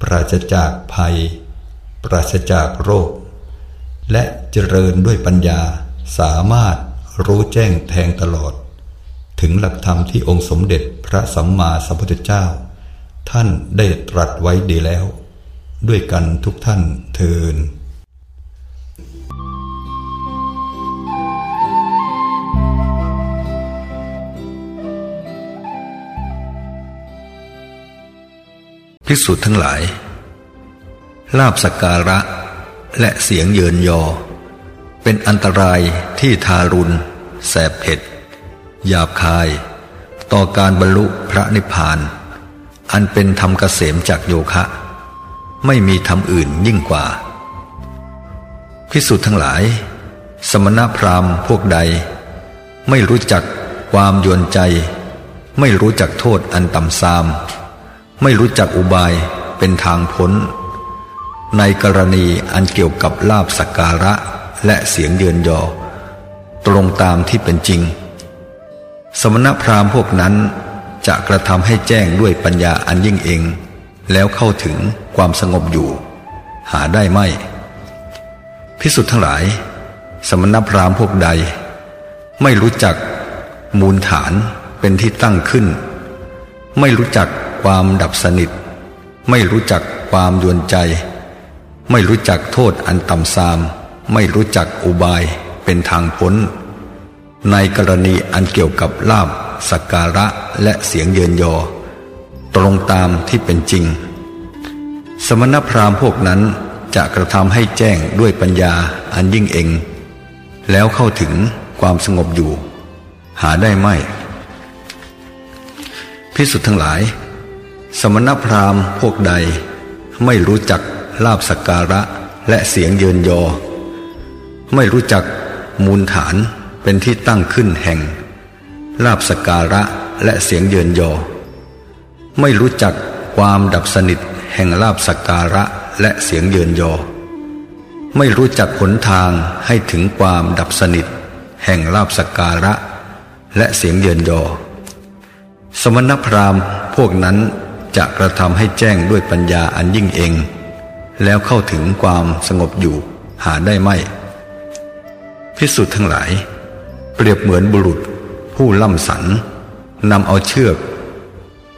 ปราศจากภัย ปราศจากโรค และเจริญด้วยปัญญาสามารถรู้แจ้งแทงตลอด ถึงหลักธรรมที่องค์สมเด็จพระสัมมาสัมพุทธเจ้า ท่านได้ตรัสไว้ดีแล้ว ด้วยกันทุกท่านเทิน ภิกษุทั้งหลาย ลาบสกการะและเสียงเยินยอ เป็นอันตรายที่ทารุณ แสบเผ็ด หยาบคาย ต่อการบรรลุพระนิพพาน อันเป็นธรรมเกษมจากโยคะ ไม่มีธรรมอื่นยิ่งกว่า พิสุทั้งหลาย สมณพราหมณ์พวกใด ไม่รู้จักความยวนใจ ไม่รู้จักโทษอันต่ำซาม ไม่รู้จักอุบายเป็นทางพ้น ในกรณีอันเกี่ยวกับลาบสักการะและเสียงเดือนยอ ตรงตามที่เป็นจริง สมณพราหมณ์พวกนั้นจะกระทำให้แจ้งด้วยปัญญาอันยิ่งเอง แล้วเข้าถึงความสงบอยู่ หาได้ไม่ พิสุทธ์ทั้งหลาย สมณพราหมณ์พวกใด ไม่รู้จักมูลฐานเป็นที่ตั้งขึ้น ไม่รู้จักความดับสนิท ไม่รู้จักความยวนใจ ไม่รู้จักโทษอันต่ำซาม ไม่รู้จักอุบายเป็นทางพ้น ในกรณีอันเกี่ยวกับลาบสักการะและเสียงเยินยอ ตรงตามที่เป็นจริง สมณพราหมณ์พวกนั้นจะกระทำให้แจ้งด้วยปัญญาอันยิ่งเอง แล้วเข้าถึงความสงบอยู่ หาได้ไม่ พิสุทธ์ทั้งหลาย สมณพราหมณ์พวกใด ไม่รู้จักลาบสการะและเสียงเยินยอ ไม่รู้จักมูลฐานเป็นที่ตั้งขึ้นแห่ง ลาบสการะและเสียงเยินยอ ไม่รู้จักความดับสนิทแห่งลาบสการะและเสียงเยินยอ ไม่รู้จักผลทางให้ถึงความดับสนิท แห่งลาบสการะและเสียงเยินยอ สมณพราหมณ์พวกนั้นจะกระทำให้แจ้งด้วยปัญญาอันยิ่งเอง แล้วเข้าถึงความสงบอยู่หาได้ไม่พิสุทธ์ทั้งหลาย เปรียบเหมือนบุรุษผู้ล่ำสันนำเอาเชือก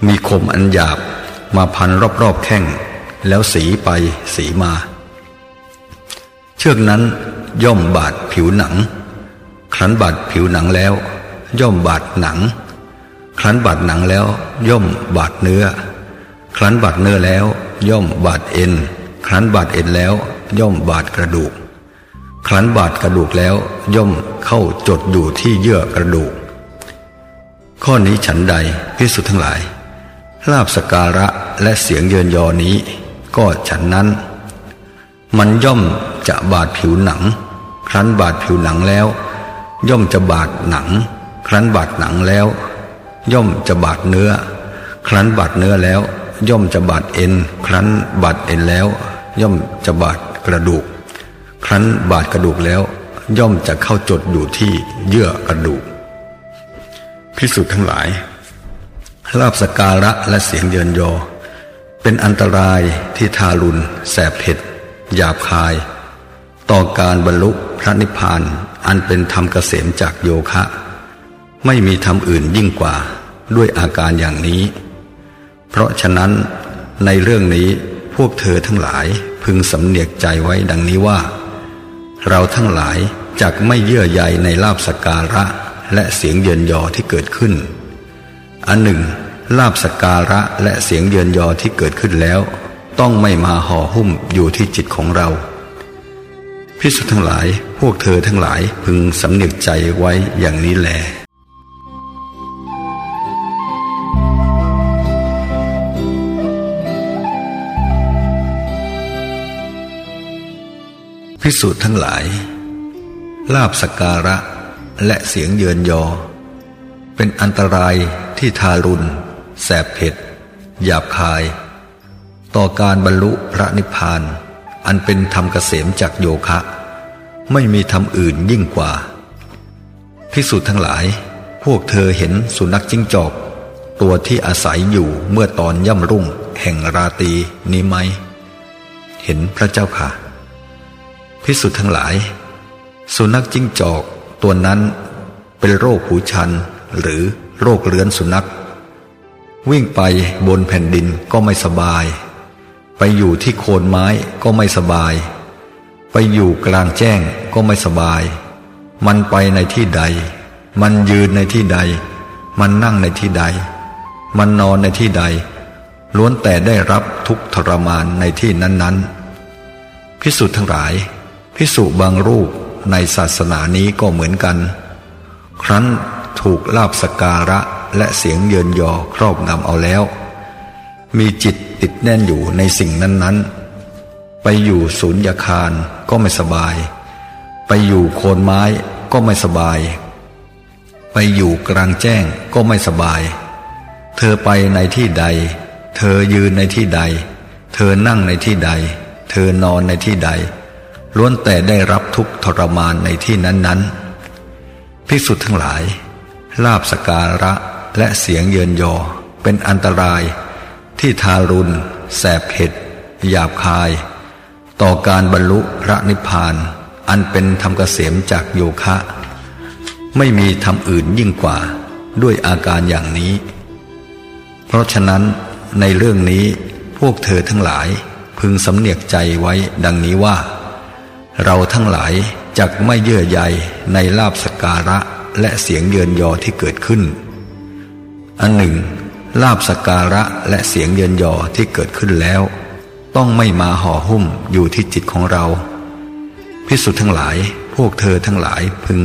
มีคมอันหยาบมาพันรอบๆแข้งแล้วสีไปสีมา เชือกนั้นย่อมบาดผิวหนัง ครั้นบาดผิวหนังแล้ว ย่อมบาดหนัง ครั้นบาดหนังแล้วย่อมบาดเนื้อ ครั้นบาดเนื้อแล้ว ย่อมบาดเอ็น ครั้นบาดเอ็นแล้ว ย่อมบาดกระดูก ครั้นบาดกระดูกแล้ว ย่อมเข้าจดอยู่ที่เยื่อกระดูก ข้อนี้ฉันใดพิสุทั้งหลาย ลาบสการะและเสียงเยินยอนี้ ก็ฉันนั้น มันย่อมจะบาดผิวหนัง ครั้นบาดผิวหนังแล้ว ย่อมจะบาดหนัง ครั้นบาดหนังแล้ว ย่อมจะบาดเนื้อ ครั้นบาดเนื้อแล้ว ย่อมจะบาดเอ็น ครั้นบาดเอ็นแล้ว ย่อมจะบาดกระดูก ครั้นบาดกระดูกแล้ว ย่อมจะเข้าจดอยู่ที่เยื่อกระดูกพิสุทธ์ทั้งหลายลาบสการะและเสียงเยินยอ เป็นอันตรายที่ทารุณแสบเผ็ด หยาบคาย ต่อการบรรลุพระนิพพานอันเป็นธรรมเกษมจากโยคะ ไม่มีธรรมอื่นยิ่งกว่าด้วยอาการอย่างนี้ เพราะฉะนั้นในเรื่องนี้พวกเธอทั้งหลายพึงสำเนียกใจไว้ดังนี้ว่า เราทั้งหลายจักไม่เยื่อใยในลาบสการะและเสียงเยินยอที่เกิดขึ้น อันหนึ่ง ลาบสการะและเสียงเยินยอที่เกิดขึ้นแล้ว ต้องไม่มาห่อหุ้มอยู่ที่จิตของเราพิสุทั้งหลายพวกเธอทั้งหลายพึงสำเนียกใจไว้อย่างนี้แล พิสูจน์ทั้งหลาย ลาบสการะและเสียงเยินยอ เป็นอันตรายที่ทารุณ แสบเผ็ด หยาบคาย ต่อการบรรลุพระนิพพาน อันเป็นธรรมเกษมจากโยคะ ไม่มีธรรมอื่นยิ่งกว่า พิสูจน์ทั้งหลาย พวกเธอเห็นสุนัขจิ้งจอก ตัวที่อาศัยอยู่เมื่อตอนย่ำรุ่งแห่งราตรีนี้ไหม เห็นพระเจ้าค่ะ พิสุทธ์ทั้งหลาย สุนัขจิ้งจอกตัวนั้นเป็นโรคหูชันหรือโรคเลื้อนสุนัข วิ่งไปบนแผ่นดินก็ไม่สบาย ไปอยู่ที่โคนไม้ก็ไม่สบาย ไปอยู่กลางแจ้งก็ไม่สบาย มันไปในที่ใด มันยืนในที่ใด มันนั่งในที่ใด มันนอนในที่ใด ล้วนแต่ได้รับทุกทรมานในที่นั้น ๆ พิสุทธ์ทั้งหลาย พิสุบางรูปในศาสนานี้ก็เหมือนกัน ครั้นถูกลาบสการะและเสียงเยินยอครอบงำเอาแล้ว มีจิตติดแน่นอยู่ในสิ่งนั้น ๆ ไปอยู่ศูนยาคารก็ไม่สบาย ไปอยู่โคนไม้ก็ไม่สบาย ไปอยู่กลางแจ้งก็ไม่สบาย เธอไปในที่ใด เธอยืนในที่ใด เธอนั่งในที่ใด เธอนอนในที่ใด ล้วนแต่ได้รับทุกทรมานในที่นั้นๆภิกษุทั้งหลาย ลาบสการะและเสียงเยินยอเป็นอันตรายที่ทารุณ แสบเผ็ด หยาบคาย ต่อการบรรลุพระนิพพาน อันเป็นธรรมเกษมจากโยคะ ไม่มีธรรมอื่นยิ่งกว่าด้วยอาการอย่างนี้ เพราะฉะนั้นในเรื่องนี้พวกเธอทั้งหลายพึงสำเนียกใจไว้ดังนี้ว่า เราทั้งหลายจักไม่เยื่อใยในลาบสการะและเสียงเยินยอที่เกิดขึ้น อันหนึ่ง ลาบสการะและเสียงเยินยอที่เกิดขึ้นแล้ว ต้องไม่มาห่อหุ้มอยู่ที่จิตของเรา พิสุทั้งหลายพวกเธอทั้งหลายพึง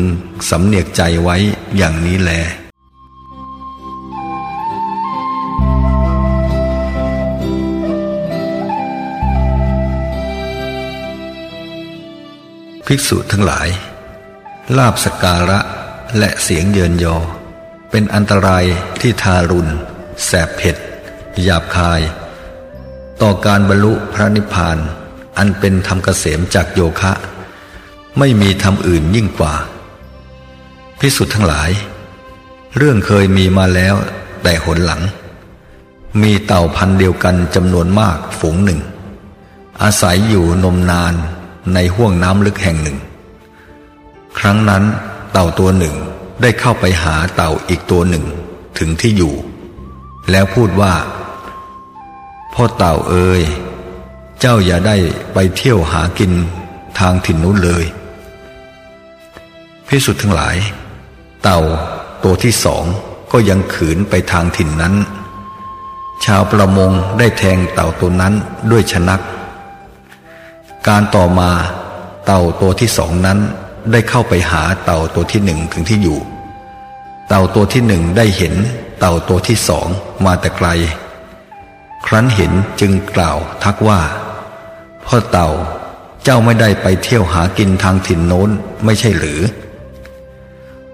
สำเนียกใจไว้อย่างนี้แล ภิกษุทั้งหลาย ลาบสการะและเสียงเยินยอ เป็นอันตรายที่ทารุณ แสบเผ็ด หยาบคาย ต่อการบรรลุพระนิพพาน อันเป็นธรรมเกษมจากโยคะ ไม่มีธรรมอื่นยิ่งกว่า พิสุทธ์ทั้งหลาย เรื่องเคยมีมาแล้วแต่หนหลัง มีเต่าพันเดียวกันจำนวนมากฝูงหนึ่ง อาศัยอยู่นมนาน ในห้วงน้ำลึกแห่งหนึ่ง ครั้งนั้นเต่าตัวหนึ่งได้เข้าไปหาเต่าอีกตัวหนึ่งถึงที่อยู่ แล้วพูดว่า พ่อเต่าเอ๋ยเจ้าอย่าได้ไปเที่ยวหากินทางถิ่นนู้นเลย พิสุทธ์ทั้งหลาย เต่าตัวที่สองก็ยังขืนไปทางถิ่นนั้น ชาวประมงได้แทงเต่าตัวนั้นด้วยชนัก การต่อมาเต่าตัวที่สองนั้นได้เข้าไปหาเต่าตัวที่หนึ่งถึงที่อยู่ เต่าตัวที่หนึ่งได้เห็นเต่าตัวที่สองมาแต่ไกล ครั้นเห็นจึงกล่าวทักว่า พ่อเต่าเจ้าไม่ได้ไปเที่ยวหากินทางถิ่นโน้นไม่ใช่หรือ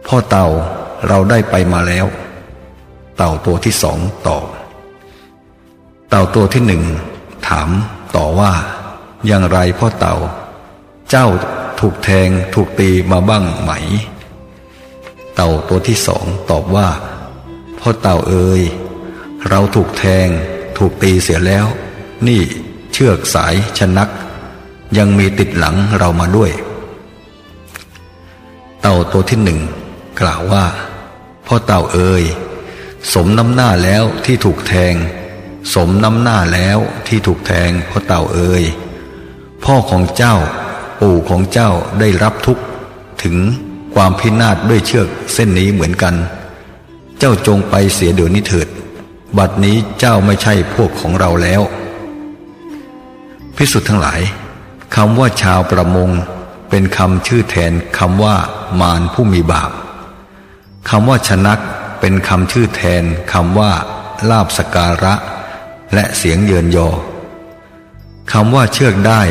พ่อเต่าเราได้ไปมาแล้ว เต่าตัวที่สองตอบ เต่าตัวที่หนึ่งถามต่อว่า อย่างไรพ่อเต่า เจ้าถูกแทงถูกตีมาบ้างไหม เต่าตัวที่สองตอบว่า พ่อเต่าเอ๋ยเราถูกแทงถูกตีเสียแล้ว นี่เชือกสายชนัก ยังมีติดหลังเรามาด้วย เต่าตัวที่หนึ่งกล่าวว่า พ่อเต่าเอ๋ยสมน้ำหน้าแล้วที่ถูกแทง สมน้ำหน้าแล้วที่ถูกแทงพ่อเต่าเอ๋ย พ่อของเจ้า ปู่ของเจ้าได้รับทุกข์ถึงความพินาศด้วยเชือกเส้นนี้เหมือนกัน เจ้าจงไปเสียเดี๋ยวนี้เถิด บัดนี้เจ้าไม่ใช่พวกของเราแล้ว พิสุทธ์ทั้งหลายคำว่าชาวประมง เป็นคำชื่อแทนคำว่ามารผู้มีบาปคำว่าชนักเป็นคำชื่อแทนคำว่าลาบสการะ และเสียงเยินยอคำว่าเชือกได้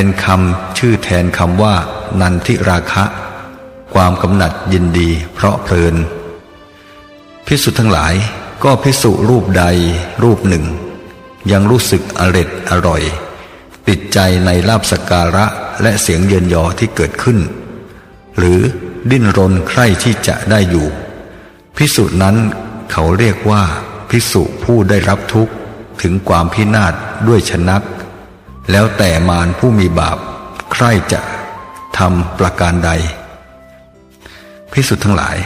เป็นคำชื่อแทนคำว่า นันทิราคะ ความกำหนัดยินดี เพราะเพลิน พิสุทั้งหลายก็พิสุรูปใดรูปหนึ่ง ยังรู้สึกอร็ดอร่อย ติดใจในลาบสการะและเสียงเยินยอที่เกิดขึ้น หรือดิ้นรนใคร่ที่จะได้อยู่ พิสุนั้นเขาเรียกว่าพิสุผู้ได้รับทุกข์ถึงความพินาศด้วยชนัก แล้วแต่มารผู้มีบาป ใครจะทำประการใด พิสุทธ์ทั้งหลาย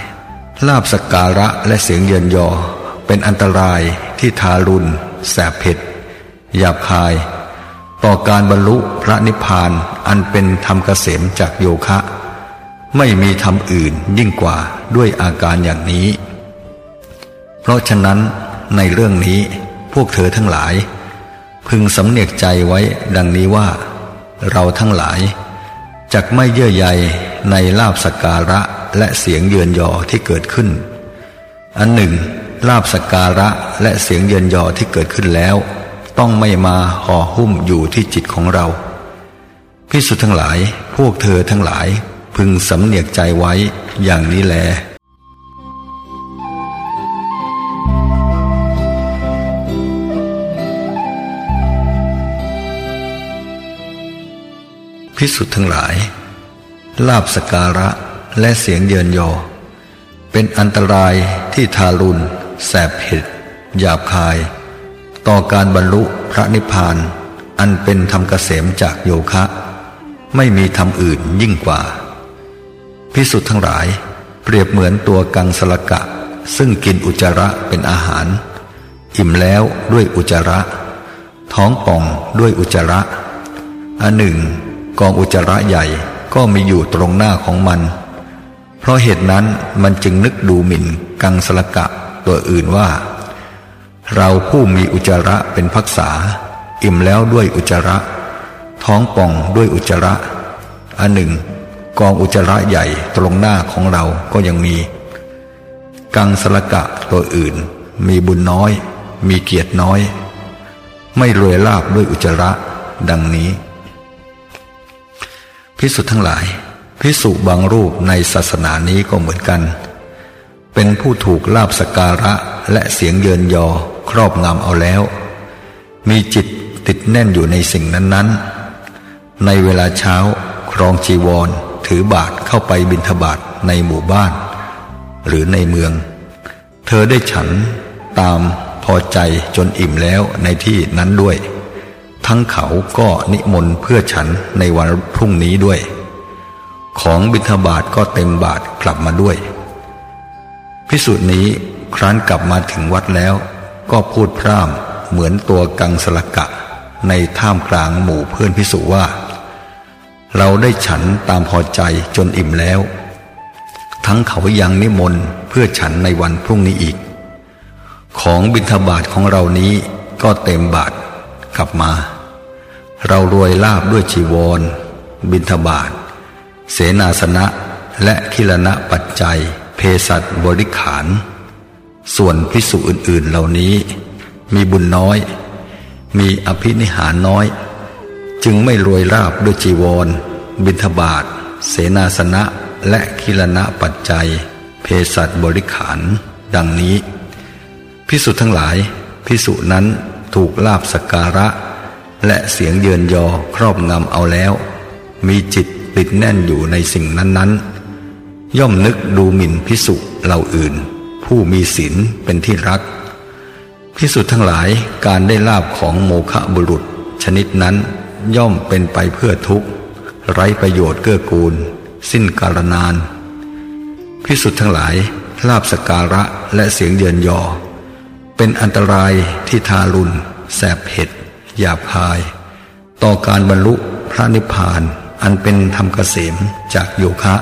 ลาบสการะและเสียงเยินยอ เป็นอันตรายที่ทารุณแสบเผ็ดหยาบคาย ต่อการบรรลุพระนิพพานอันเป็นธรรมเกษมจากโยคะ ไม่มีธรรมอื่นยิ่งกว่าด้วยอาการอย่างนี้ เพราะฉะนั้นในเรื่องนี้พวกเธอทั้งหลาย พึงสำเนียกใจไว้ดังนี้ว่า เราทั้งหลายจักไม่เยื่อใยในลาบสการะและเสียงเยือนยอที่เกิดขึ้น อันหนึ่ง ลาบสการะและเสียงเยือนยอที่เกิดขึ้นแล้ว ต้องไม่มาห่อหุ้มอยู่ที่จิตของเราพิสุทั้งหลายพวกเธอทั้งหลายพึงสำเนียกใจไว้อย่างนี้แล พิสุทธ์ทั้งหลาย ลาบสการะและเสียงเยินยอ เป็นอันตรายที่ทารุณ แสบเผ็ดหยาบคาย ต่อการบรรลุพระนิพพาน อันเป็นธรรมเกษมจากโยคะ ไม่มีธรรมอื่นยิ่งกว่า พิสุทธ์ทั้งหลาย เปรียบเหมือนตัวกังสลกะ ซึ่งกินอุจจาระเป็นอาหาร อิ่มแล้วด้วยอุจจาระ ท้องป่องด้วยอุจจาระอันหนึ่ง กองอุจจาระใหญ่ก็มีอยู่ตรงหน้าของมัน เพราะเหตุนั้นมันจึงนึกดูหมิ่นกังสลกะตัวอื่นว่า เราผู้มีอุจจาระเป็นพักษา อิ่มแล้วด้วยอุจจาระ ท้องป่องด้วยอุจจาระอันหนึ่ง กองอุจจาระใหญ่ตรงหน้าของเราก็ยังมี กังสลกะตัวอื่น มีบุญน้อย มีเกียรติน้อย ไม่รวยลาบด้วยอุจจาระ ดังนี้ พิสุทั้งหลายพิสุบางรูปในศาสนานี้ก็เหมือนกัน เป็นผู้ถูกลาบสการะและเสียงเยินยอครอบงำเอาแล้ว มีจิตติดแน่นอยู่ในสิ่งนั้น ๆ ในเวลาเช้าครองจีวร ถือบาทเข้าไปบิณฑบาตในหมู่บ้าน หรือในเมือง เธอได้ฉันตามพอใจจนอิ่มแล้วในที่นั้นด้วย ทั้งเขาก็นิมนต์เพื่อฉันในวันพรุ่งนี้ด้วย ของบิณฑบาตก็เต็มบาทกลับมาด้วย พิสุนี้ครั้นกลับมาถึงวัดแล้ว ก็พูดพร่ำเหมือนตัวกังสลกะ ในท่ามกลางหมู่เพื่อนพิสุว่า เราได้ฉันตามพอใจจนอิ่มแล้ว ทั้งเขายังนิมนต์เพื่อฉันในวันพรุ่งนี้อีก ของบิณฑบาตของเรานี้ก็เต็มบาทกลับมา เรารวยลาบด้วยจีวร บิณฑบาตเสนาสนะ และคิลนะปัจจัย เพสัตบริขาร ส่วนพิสุอื่น ๆ เหล่านี้ มีบุญน้อย มีอภินิหารน้อย จึงไม่รวยราบด้วยจีวร บิณฑบาตเสนาสนะ และคิลนะปัจจัย เพสัตบริขาร ดังนี้ พิสุทั้งหลาย พิสุนั้นถูกลาบสการะ และเสียงเยินยอครอบงำเอาแล้ว มีจิตติดแน่นอยู่ในสิ่งนั้นๆ ย่อมนึกดูหมิ่นพิสุเหล่าอื่น ผู้มีศีลเป็นที่รัก พิสุทั้งหลายการได้ลาบของโมฆะบุรุษ ชนิดนั้นย่อมเป็นไปเพื่อทุกข์ ไร้ประโยชน์เกื้อกูล สิ้นกาลนาน พิสุทั้งหลายลาบสการะและเสียงเยินยอ เป็นอันตรายที่ทารุณแสบเผ็ด หยาบคาย ต่อการบรรลุพระนิพพาน อันเป็นธรรมเกษมจากโยคะ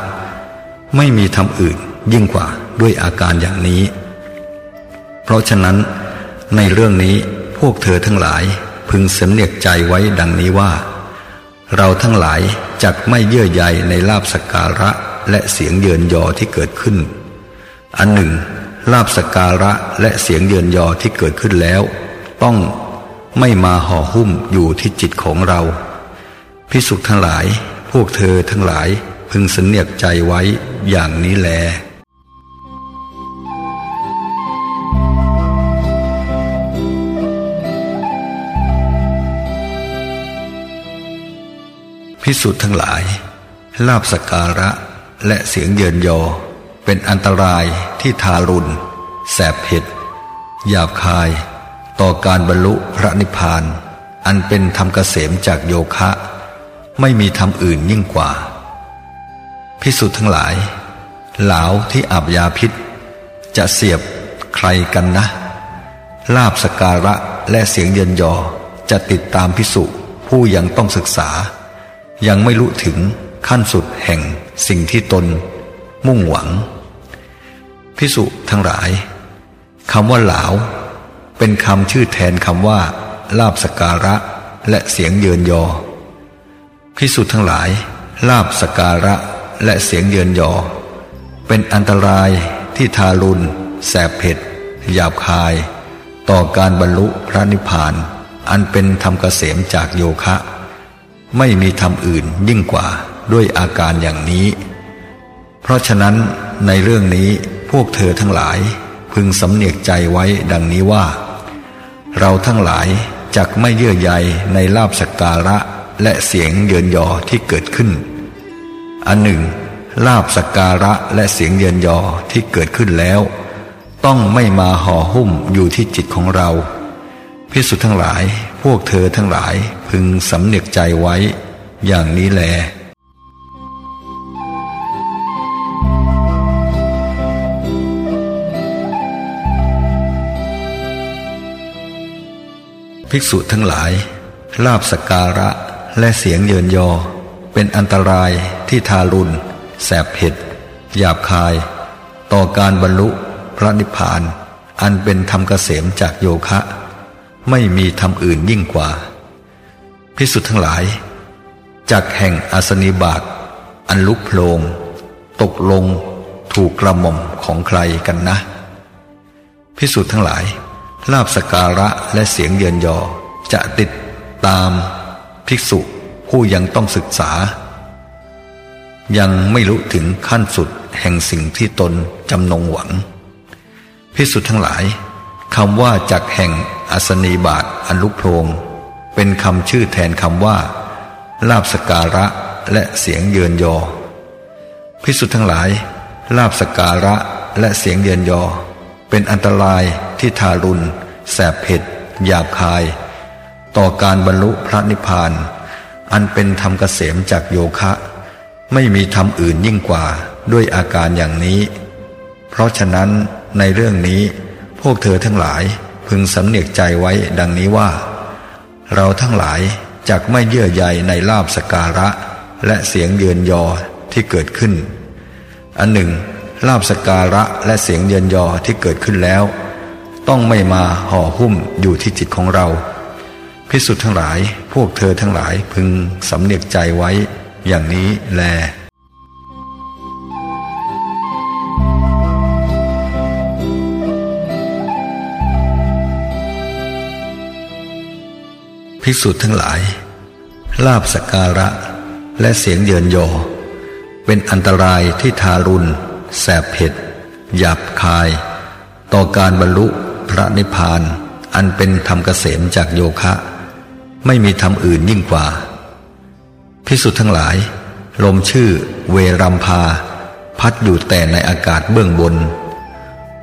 ไม่มีธรรมอื่นยิ่งกว่าด้วยอาการอย่างนี้ เพราะฉะนั้นในเรื่องนี้พวกเธอทั้งหลายพึงสำเนียกใจไว้ดังนี้ว่า เราทั้งหลายจักไม่เยื่อใยในลาบสการะและเสียงเยินยอที่เกิดขึ้น อันหนึ่งลาบสการะและเสียงเยินยอที่เกิดขึ้นแล้ว ต้อง ไม่มาห่อหุ้มอยู่ที่จิตของเราพิสุทั้งหลาย พวกเธอทั้งหลายพึงสำเนียกใจไว้อย่างนี้แลพิสุทั้งหลาย ลาบสการะและเสียงเยินยอ เป็นอันตรายที่ทารุณ แสบเผ็ดหยาบคาย ต่อการบรรลุพระนิพพาน อันเป็นธรรมเกษมจากโยคะ ไม่มีธรรมอื่นยิ่งกว่า พิสุทั้งหลาย เหลาที่อาบยาพิษ จะเสียบใครกันนะ ลาบสการะและเสียงเยินยอจะติดตามพิสุผู้ยังต้องศึกษา ยังไม่รู้ถึงขั้นสุดแห่งสิ่งที่ตน มุ่งหวัง พิสุทั้งหลายคำว่าเหลา เป็นคำชื่อแทนคำว่าลาบสการะและเสียงเยินยอพิสุทธ์ทั้งหลาย ลาบสการะและเสียงเยินยอ เป็นอันตรายที่ทารุณแสบเผ็ด หยาบคาย ต่อการบรรลุพระนิพพาน อันเป็นธรรมเกษมจากโยคะ ไม่มีธรรมอื่นยิ่งกว่าด้วยอาการอย่างนี้ เพราะฉะนั้นในเรื่องนี้พวกเธอทั้งหลายพึงสำเนียกใจไว้ดังนี้ว่า เราทั้งหลายจักไม่เยื่อใยในลาบสักการะและเสียงเยินยอที่เกิดขึ้น อันหนึ่ง ลาบสัการะและเสียงเยินยอที่เกิดขึ้นแล้ว ต้องไม่มาห่อหุ้มอยู่ที่จิตของเรา พิสุทั้งหลายพวกเธอทั้งหลายพึงสำเนียกใจไว้ อย่างนี้แล ภิกษุทั้งหลาย ลาบสการะและเสียงเยินยอ เป็นอันตรายที่ทารุณ แสบเผ็ด หยาบคาย ต่อการบรรลุพระนิพพาน อันเป็นธรรมเกษมจากโยคะ ไม่มีธรรมอื่นยิ่งกว่า พิสุทธ์ทั้งหลาย จากแห่งอาสนิบาตอันลุกโพลง ตกลงถูกกระหม่อมของใครกันนะ พิสุทธ์ทั้งหลาย ลาบสการะและเสียงเยินยอ จะติดตามภิกษุผู้ยังต้องศึกษา ยังไม่รู้ถึงขั้นสุดแห่งสิ่งที่ตนจำนงหวัง พิสุทธ์ทั้งหลายคำว่าจากแห่งอัสนีบาทอันลุกโพงเป็นคำชื่อแทนคำว่า ลาบสการะและเสียงเยินยอ พิสุทธ์ทั้งหลาย ลาบสการะและเสียงเยินยอ เป็นอันตรายที่ทารุณ แสบเผ็ด หยาบคาย ต่อการบรรลุพระนิพพาน อันเป็นธรรมเกษมจากโยคะ ไม่มีธรรมอื่นยิ่งกว่าด้วยอาการอย่างนี้ เพราะฉะนั้นในเรื่องนี้พวกเธอทั้งหลายพึงสำเนียกใจไว้ดังนี้ว่า เราทั้งหลายจักไม่เยื่อใยในลาบสการะ และเสียงเยือนยอที่เกิดขึ้น อันหนึ่ง ลาบสการะและเสียงเยือนยอที่เกิดขึ้นแล้ว ต้องไม่มาห่อหุ้มอยู่ที่จิตของเรา พิสุทธ์ทั้งหลายพวกเธอทั้งหลายพึงสำเนียกใจไว้อย่างนี้แลภิกษุทั้งหลาย ลาบสการะและเสียงเยินโยเป็นอันตรายที่ทารุณ แสบเผ็ด หยาบคาย ต่อการบรรลุพระนิพพาน อันเป็นธรรมเกษมจากโยคะ ไม่มีธรรมอื่นยิ่งกว่า พิสุทธ์ทั้งหลาย ลมชื่อเวรัมพา พัดอยู่แต่ในอากาศเบื้องบน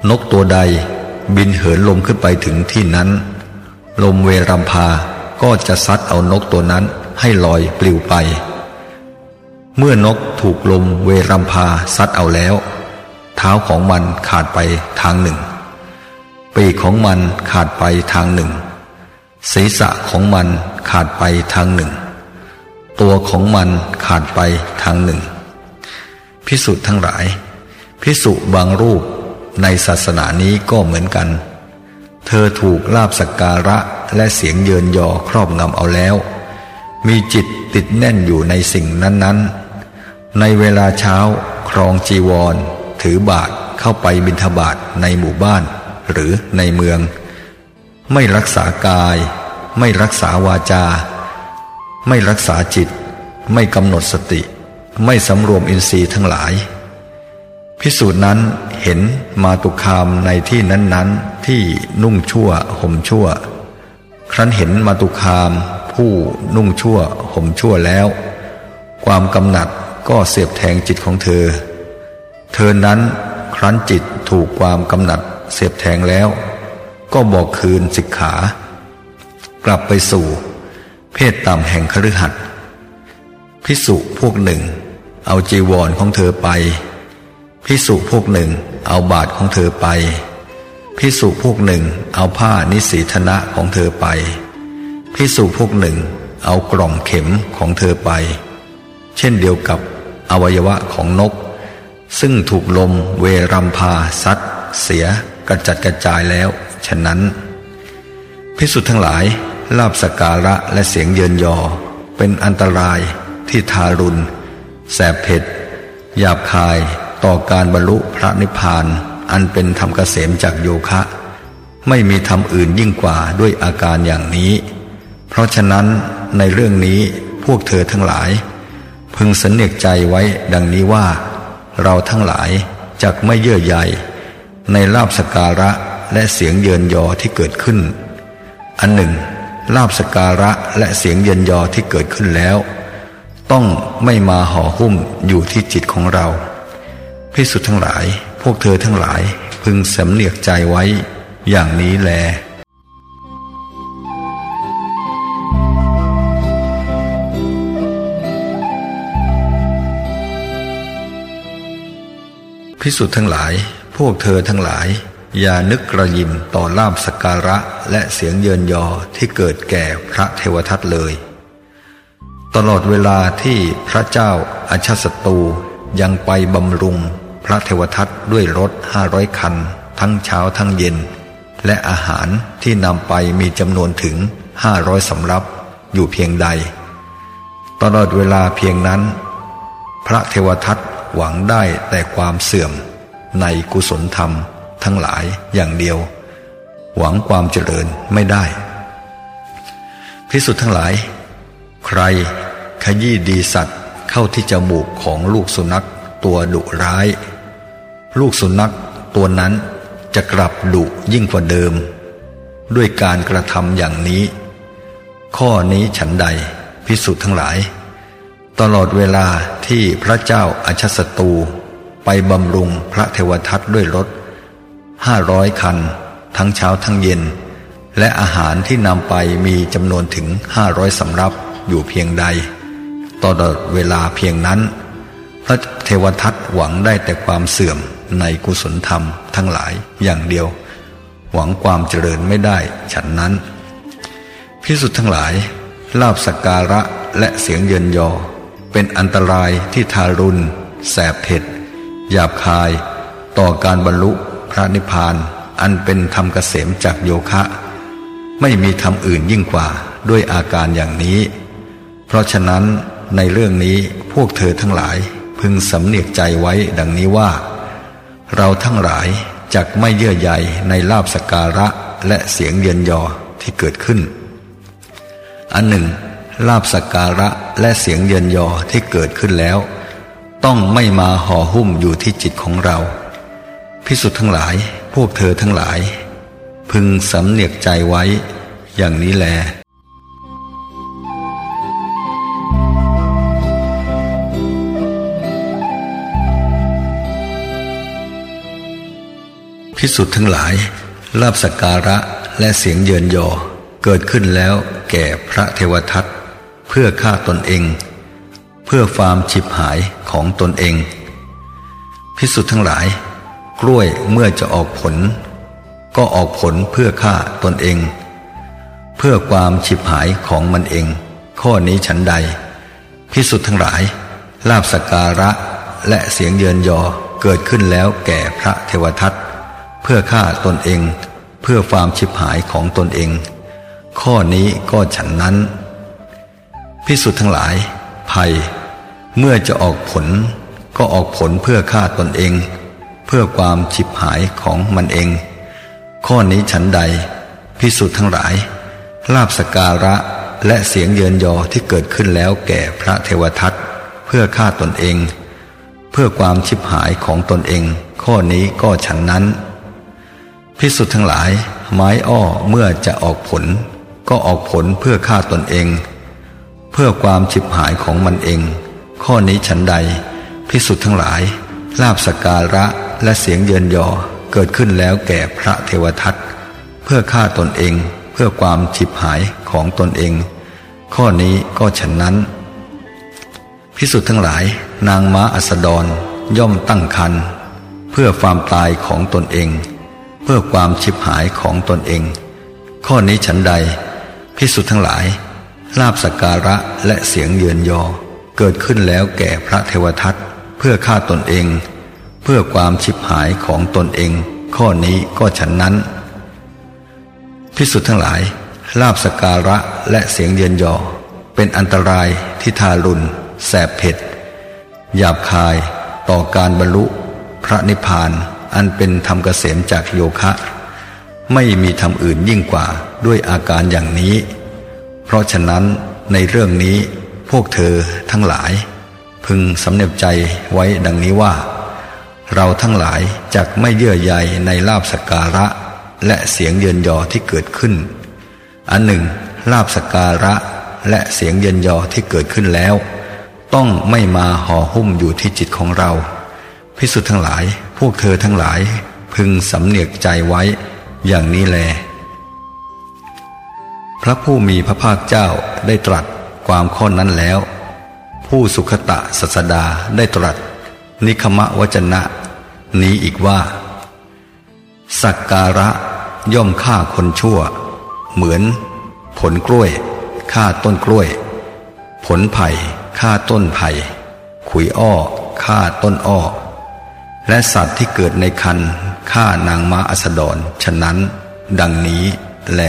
นกตัวใดบินเหินลมขึ้นไปถึงที่นั้น ลมเวรัมพาก็จะซัดเอานกตัวนั้นให้ลอยปลิวไป เมื่อนกถูกลมเวรัมพาซัดเอาแล้ว เท้าของมันขาดไปทางหนึ่ง ปีกของมันขาดไปทางหนึ่ง ศีรษะของมันขาดไปทางหนึ่ง ตัวของมันขาดไปทางหนึ่ง พิสุทั้งหลาย พิสุบางรูปในศาสนานี้ก็เหมือนกัน เธอถูกลาบสักการะและเสียงเยินยอครอบงำเอาแล้ว มีจิตติดแน่นอยู่ในสิ่งนั้น ๆ ในเวลาเช้าครองจีวร ถือบาทเข้าไปบิณฑบาตในหมู่บ้าน หรือในเมือง ไม่รักษากาย ไม่รักษาวาจา ไม่รักษาจิต ไม่กำหนดสติ ไม่สำรวมอินทรีย์ทั้งหลาย พิสูจน์นั้นเห็นมาตุคามในที่นั้นๆ ที่นุ่งชั่วห่มชั่ว ครั้นเห็นมาตุคามผู้นุ่งชั่วห่มชั่วแล้ว ความกำหนัดก็เสียบแทงจิตของเธอ เธอนั้นครั้นจิตถูกความกำหนัดเสียบแทงแล้ว ก็บอกคืนสิกขา กลับไปสู่ เพศต่ำแห่งคฤหัสถ์พิสุพวกหนึ่ง เอาจีวรของเธอไปพิสุพวกหนึ่งเอาบาทของเธอไปพิสุพวกหนึ่งเอาผ้านิสีธนะของเธอไปพิสุพวกหนึ่งเอากล่องเข็มของเธอไป เช่นเดียวกับอวัยวะของนก ซึ่งถูกลมเวรัมพาซัดเสียกระจัดกระจายแล้ว ฉะนั้นพิสุทธ์ทั้งหลายลาบสการะและเสียงเยินยอ เป็นอันตรายที่ทารุณ แสบเผ็ดหยาบคายต่อการบรรลุพระนิพพาน อันเป็นธรรมเกษมจากโยคะ ไม่มีธรรมอื่นยิ่งกว่าด้วยอาการอย่างนี้ เพราะฉะนั้นในเรื่องนี้พวกเธอทั้งหลาย พึงสันเนกใจไว้ดังนี้ว่า เราทั้งหลายจักไม่เยื่อใยในลาบสการะและเสียงเยินยอที่เกิดขึ้น อันหนึ่ง ลาบสการะและเสียงเยินยอที่เกิดขึ้นแล้ว ต้องไม่มาห่อหุ้มอยู่ที่จิตของเราพิสุทธ์ทั้งหลาย พวกเธอทั้งหลายพึงสำเนียกใจไว้ อย่างนี้แล พิสุทธ์ทั้งหลาย พวกเธอทั้งหลาย อย่านึกกระยิมต่อลาบสการะและเสียงเยินยอที่เกิดแก่พระเทวทัตเลย ตลอดเวลาที่พระเจ้าอาชาศัตรูยังไปบำรุงพระเทวทัตด้วยรถห้าร้อยคัน ทั้งเช้าทั้งเย็น และอาหารที่นำไปมีจำนวนถึงห้าร้อยสำรับอยู่เพียงใด ตลอดเวลาเพียงนั้น พระเทวทัต หวังได้แต่ความเสื่อมในกุศลธรรมทั้งหลายอย่างเดียว หวังความเจริญไม่ได้ พิสุทธ์ทั้งหลาย ใครขยี้ดีสัตว์เข้าที่จมูกของลูกสุนัขตัวดุร้าย ลูกสุนัขตัวนั้นจะกลับดุยิ่งกว่าเดิม ด้วยการกระทำอย่างนี้ ข้อนี้ฉันใดพิสุทธ์ทั้งหลาย ตลอดเวลาที่พระเจ้าอาชสตูไปบำรุงพระเทวทัตด้วยรถห้าร้อยคัน ทั้งเช้าทั้งเย็น และอาหารที่นำไปมีจำนวนถึงห้าร้อยสำรับอยู่เพียงใด ตลอดเวลาเพียงนั้น พระเทวทัตหวังได้แต่ความเสื่อมในกุศลธรรมทั้งหลายอย่างเดียว หวังความเจริญไม่ได้ฉันนั้น พิสุทธ์ทั้งหลายลาบสการะและเสียงเยินยอ เป็นอันตรายที่ทารุณ แสบเผ็ด หยาบคาย ต่อการบรรลุพระนิพพาน อันเป็นธรรมเกษมจากโยคะ ไม่มีธรรมอื่นยิ่งกว่าด้วยอาการอย่างนี้ เพราะฉะนั้นในเรื่องนี้พวกเธอทั้งหลายพึงสำเนียกใจไว้ดังนี้ว่า เราทั้งหลายจักไม่เยื่อใยในลาบสการะและเสียงเย็นยอที่เกิดขึ้น อันหนึ่ง ลาบสักการะและเสียงเยินยอที่เกิดขึ้นแล้ว ต้องไม่มาห่อหุ้มอยู่ที่จิตของเรา พิสุทธ์ทั้งหลาย พวกเธอทั้งหลาย พึงสำเนียกใจไว้ อย่างนี้แลพิสุทธ์ทั้งหลายลาบสักการะและเสียงเยินยอเกิดขึ้นแล้วแก่พระเทวทัต เพื่อฆ่าตนเอง เพื่อฟามฉิบหายของตนเอง พิสุทธ์ทั้งหลาย กล้วยเมื่อจะออกผล ก็ออกผลเพื่อฆ่าตนเอง เพื่อความฉิบหายของมันเอง ข้อนี้ฉันใด พิสุทธ์ทั้งหลาย ลาบสการะและเสียงเยินยอเกิดขึ้นแล้วแก่พระเทวทัตเพื่อฆ่าตนเอง เพื่อความชิบหายของตนเอง ข้อนี้ก็ฉันนั้น พิสุทธ์ทั้งหลาย ภัย เมื่อจะออกผลก็ออกผลเพื่อฆ่าตนเอง เพื่อความฉิบหายของมันเอง ข้อนี้ฉันใด พิสุทธ์ทั้งหลาย ลาบสการะและเสียงเยินยอที่เกิดขึ้นแล้วแก่พระเทวทัตเพื่อฆ่าตนเอง เพื่อความชิบหายของตนเอง ข้อนี้ก็ฉันนั้น พิสุทธ์ทั้งหลาย ไม้อ้อเมื่อจะออกผล ก็ออกผลเพื่อฆ่าตนเอง พื่อความชิบหายของมันเอง ข้อนี้ฉันใด พิสุทธ์ทั้งหลาย ลาบสการะและเสียงเยินยอเกิดขึ้นแล้วแก่พระเทวทัตเพื่อฆ่าตนเอง เพื่อความฉิบหายของตนเอง ข้อนี้ก็ฉันนั้น พิสุทธ์ทั้งหลาย นางม้าอัสดรย่อมตั้งคันเพื่อความตายของตนเอง เพื่อความชิบหายของตนเอง ข้อนี้ฉันใด พิสุทธ์ทั้งหลาย ลาบสการะและเสียงเยือนยอ เกิดขึ้นแล้วแก่พระเทวทัตเพื่อฆ่าตนเอง เพื่อความชิบหายของตนเอง ข้อนี้ก็ฉันนั้นพิสุทธ์ทั้งหลาย ลาบสการะและเสียงเยือนยอ เป็นอันตรายที่ทารุณแสบเผ็ด หยาบคายต่อการบรรลุ พระนิพพานอันเป็นธรรมเกษมจากโยคะ ไม่มีธรรมอื่นยิ่งกว่าด้วยอาการอย่างนี้ เพราะฉะนั้นในเรื่องนี้พวกเธอทั้งหลาย พึงสำเนบใจไว้ดังนี้ว่า เราทั้งหลายจักไม่เยื่อใยในลาบสการะ และเสียงเยินยอที่เกิดขึ้น อันหนึ่ง ลาบสการะและเสียงเยินยอที่เกิดขึ้นแล้ว ต้องไม่มาห่อหุ้มอยู่ที่จิตของเรา พิสุทธ์ทั้งหลายพวกเธอทั้งหลายพึงสำเนียกใจไว้อย่างนี้แล พระผู้มีพระภาคเจ้าได้ตรัสความข้อนั้นแล้ว ผู้สุขตะสัสดาได้ตรัส นิคมะวจนะ นี้อีกว่า สักการะย่อมฆ่าคนชั่ว เหมือน ผลกล้วยฆ่าต้นกล้วย ผลไผ่ฆ่าต้นไผ่ขุยอ้อฆ่าต้นอ้อและสัตว์ที่เกิดในคันฆ่านางม้าอสดรฉะนั้น ดังนี้แล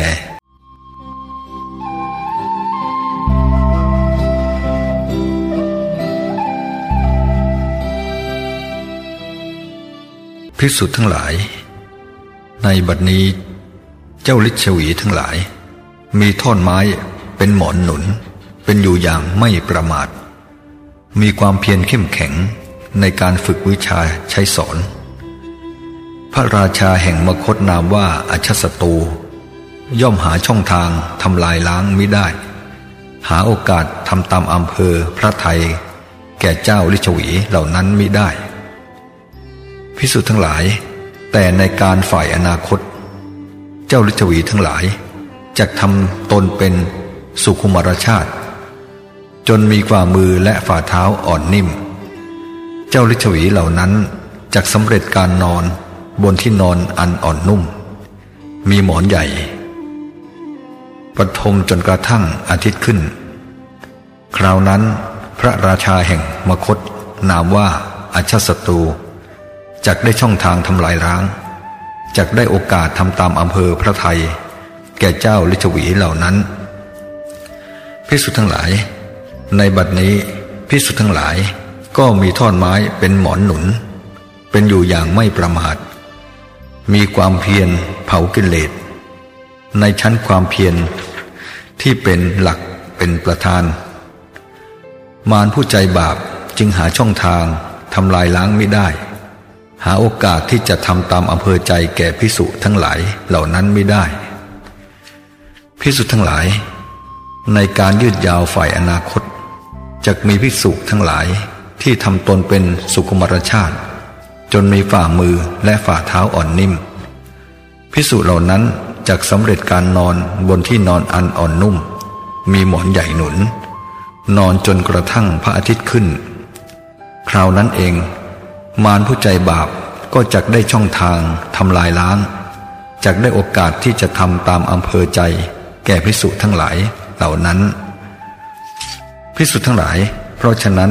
พิสุทธ์ทั้งหลาย ในบัดนี้ เจ้าลิชวีทั้งหลาย มีท่อนไม้เป็นหมอนหนุน เป็นอยู่อย่างไม่ประมาท มีความเพียรเข้มแข็งในการฝึกวิชาใช้สอน พระราชาแห่งมคตนามว่าอชสตู ย่อมหาช่องทางทำลายล้างไม่ได้ หาโอกาสทำตามอำเภอพระไทย แก่เจ้าลิชวีเหล่านั้นมิได้ พิสุทั้งหลาย แต่ในการฝ่ายอนาคต เจ้าลิชวีทั้งหลายจะทำตนเป็นสุขุมารชาติ จนมีฝ่ามือและฝ่าเท้าอ่อนนิ่ม เจ้าลิชวีเหล่านั้นจักสำเร็จการนอนบนที่นอนอันอ่อนนุ่ม มีหมอนใหญ่ประทมจนกระทั่งอาทิตย์ขึ้น คราวนั้นพระราชาแห่งมคตนามว่าอาชสตู จักได้ช่องทางทำลายร้างจักได้โอกาสทำตามอำเภอพระไทย แก่เจ้าลิชวีเหล่านั้นพิสุทั้งหลาย ในบัดนี้พิสุทั้งหลายก็มีท่อนไม้เป็นหมอนหนุน เป็นอยู่อย่างไม่ประมาท มีความเพียรเผากิเลสในชั้นความเพียรที่เป็นหลักเป็นประธาน มารผู้ใจบาปจึงหาช่องทางทำลายล้างไม่ได้ หาโอกาสที่จะทำตามอำเภอใจแก่พิสุทั้งหลายเหล่านั้นไม่ได้พิสุทั้งหลาย ในการยืดยาวฝ่ายอนาคตจะมีภิกษุทั้งหลายที่ทำตนเป็นสุกุมารชาติ จนมีฝ่ามือและฝ่าเท้าอ่อนนิ่ม พิสุเหล่านั้นจกสำเร็จการนอนบนที่นอนอันอ่อนนุ่ม มีหมอนใหญ่หนุน นอนจนกระทั่งพระอาทิตย์ขึ้น คราวนั้นเอง มารผู้ใจบาปก็จักได้ช่องทางทำลายล้างจักได้โอกาสที่จะทำตามอำเภอใจ แก่พิสุทั้งหลายเหล่านั้น พิสุทั้งหลาย เพราะฉะนั้น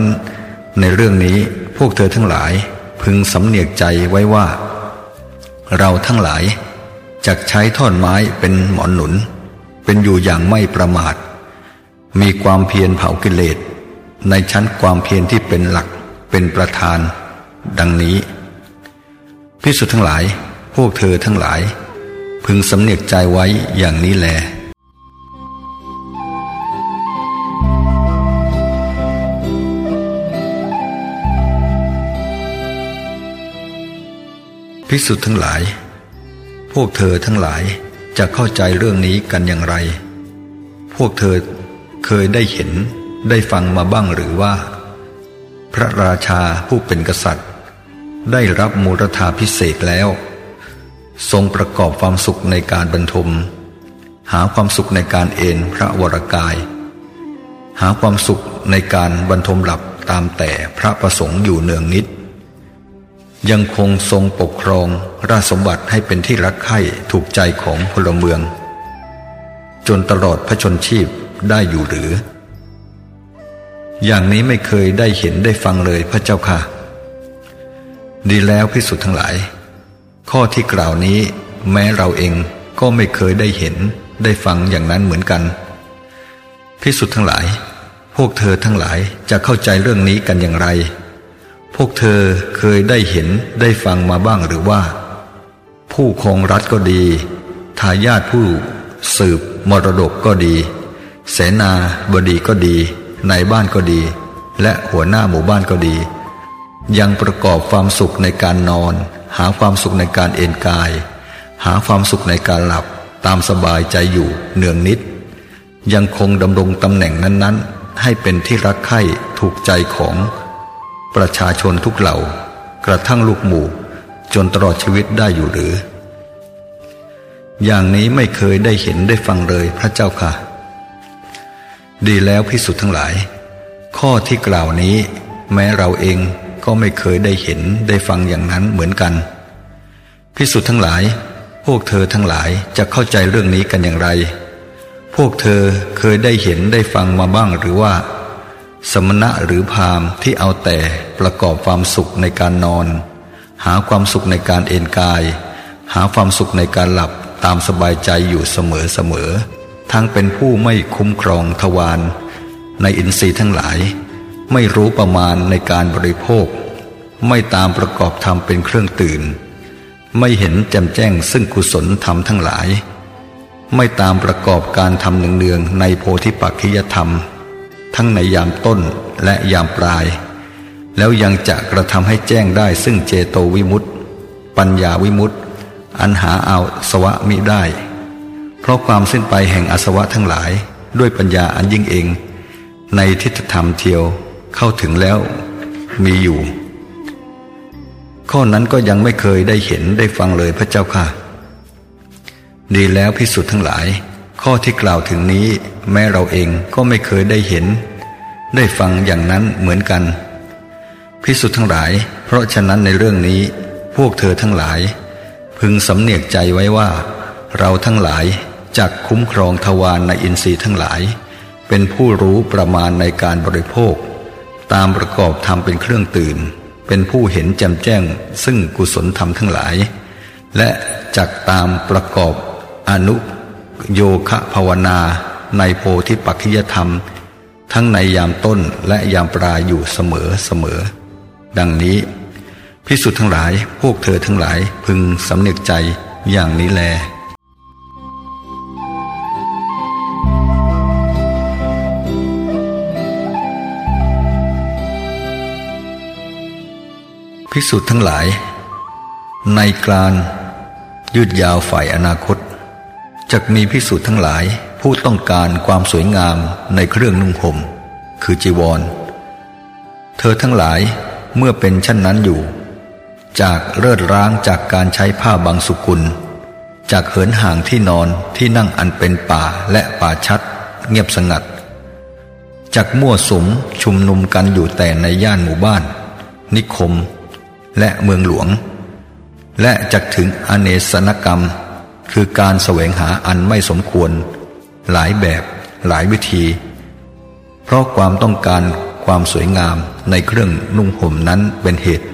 ในเรื่องนี้พวกเธอทั้งหลายพึงสำเนียกใจไว้ว่า เราทั้งหลายจักใช้ท่อนไม้เป็นหมอนหนุน เป็นอยู่อย่างไม่ประมาท มีความเพียรเผากิเลสในชั้นความเพียรที่เป็นหลักเป็นประธาน ดังนี้พิสุทั้งหลาย พวกเธอทั้งหลาย พึงสำเนียกใจไว้อย่างนี้แลพิสุทั้งหลาย พวกเธอทั้งหลายจะเข้าใจเรื่องนี้กันอย่างไร พวกเธอเคยได้เห็นได้ฟังมาบ้างหรือว่า พระราชาผู้เป็นกษัตริย์ ได้รับมูรธาพิเศษแล้ว ทรงประกอบความสุขในการบรรทม หาความสุขในการเอนพระวรกาย หาความสุขในการบรรทมหลับตามแต่พระประสงค์อยู่เนืองนิด ยังคงทรงปกครองราชสมบัติให้เป็นที่รักใคร่ถูกใจของพลเมือง จนตลอดพระชนชีพได้อยู่หรือ อย่างนี้ไม่เคยได้เห็นได้ฟังเลยพระเจ้าค่ะ ดีแล้วพิสุทธ์ทั้งหลาย ข้อที่กล่าวนี้แม้เราเองก็ไม่เคยได้เห็นได้ฟังอย่างนั้นเหมือนกัน พิสุทธ์ทั้งหลาย พวกเธอทั้งหลายจะเข้าใจเรื่องนี้กันอย่างไร พวกเธอเคยได้เห็นได้ฟังมาบ้างหรือว่า ผู้ครองรัฐก็ดี ทายาทผู้ สืบ มรดกก็ดี เสนาบดีก็ดีในบ้านก็ดี และหัวหน้าหมู่บ้านก็ดี ยังประกอบความสุขในการนอน หาความสุขในการเอนกาย หาความสุขในการหลับตามสบายใจอยู่เนืองนิด ยังคงดำรงตำแหน่งนั้นๆ ให้เป็นที่รักใคร่ถูกใจของ ประชาชนทุกเหล่า กระทั่งลูกหมู่จนตลอดชีวิตได้อยู่หรือ อย่างนี้ไม่เคยได้เห็นได้ฟังเลยพระเจ้าค่ะ ดีแล้วพิสุทธ์ทั้งหลาย ข้อที่กล่าวนี้ แม้เราเอง ก็ไม่เคยได้เห็นได้ฟังอย่างนั้นเหมือนกัน พิสุทธ์ทั้งหลาย พวกเธอทั้งหลายจะเข้าใจเรื่องนี้กันอย่างไร พวกเธอเคยได้เห็นได้ฟังมาบ้างหรือว่า สมณะหรือพามที่เอาแต่ประกอบความสุขในการนอน หาความสุขในการเอนกาย หาความสุขในการหลับตามสบายใจอยู่เสมอเสมอทั้งเป็นผู้ไม่คุ้มครองทวารในอินทรีย์ทั้งหลาย ไม่รู้ประมาณในการบริโภค ไม่ตามประกอบธรรมเป็นเครื่องตื่น ไม่เห็นแจ่มแจ้งซึ่งกุศลธรรมทั้งหลาย ไม่ตามประกอบการทำเนืองๆในโพธิปักขิยธรรม ทั้งในยามต้นและยามปลาย แล้วยังจะกระทำให้แจ้งได้ซึ่งเจโตวิมุตติ ปัญญาวิมุตติ อันหาเอาสวะมิได้ เพราะความสิ้นไปแห่งอสวะทั้งหลาย ด้วยปัญญาอันยิ่งเอง ในทิฏฐธรรมเทียว เข้าถึงแล้วมีอยู่ ข้อนั้นก็ยังไม่เคยได้เห็นได้ฟังเลยพระเจ้าค่ะ ดีแล้วพิสุทธ์ทั้งหลาย ข้อที่กล่าวถึงนี้ แม้เราเองก็ไม่เคยได้เห็น ได้ฟังอย่างนั้นเหมือนกัน พิสุทธ์ทั้งหลาย เพราะฉะนั้นในเรื่องนี้ พวกเธอทั้งหลาย พึงสำเนียกใจไว้ว่า เราทั้งหลายจักคุ้มครองทวารในอินทรีย์ทั้งหลาย เป็นผู้รู้ประมาณในการบริโภค ตามประกอบธรรมเป็นเครื่องตื่น เป็นผู้เห็นแจ่มแจ้ง ซึ่งกุศลธรรมทั้งหลาย และจักตามประกอบอนุโยคะภาวนา ในโพธิปัจขิยธรรม ทั้งในยามต้นและยามปลายอยู่เสมอเสมอ ดังนี้ พิสุทธ์ทั้งหลายพวกเธอทั้งหลายพึงสำเนึกใจอย่างนี้แล พิสุทธ์ทั้งหลาย ในกลานยืดยาวฝ่ายอนาคตจะมีพิสูจน์ทั้งหลายผู้ต้องการความสวยงามในเครื่องนุ่งห่มคือจีวร เธอทั้งหลายเมื่อเป็นเช่นนั้นอยู่ จากเลิศร้างจากการใช้ผ้าบางสุกุล จากเหินห่างที่นอนที่นั่งอันเป็นป่าและป่าชัด เงียบสงัด จากมั่วสมชุมนุมกันอยู่แต่ในย่านหมู่บ้าน นิคม และเมืองหลวง และจักถึงอเนสนกรรม คือการแสวงหาอันไม่สมควร หลายแบบหลายวิธี เพราะความต้องการความสวยงามในเครื่องนุ่งห่มนั้นเป็นเหตุ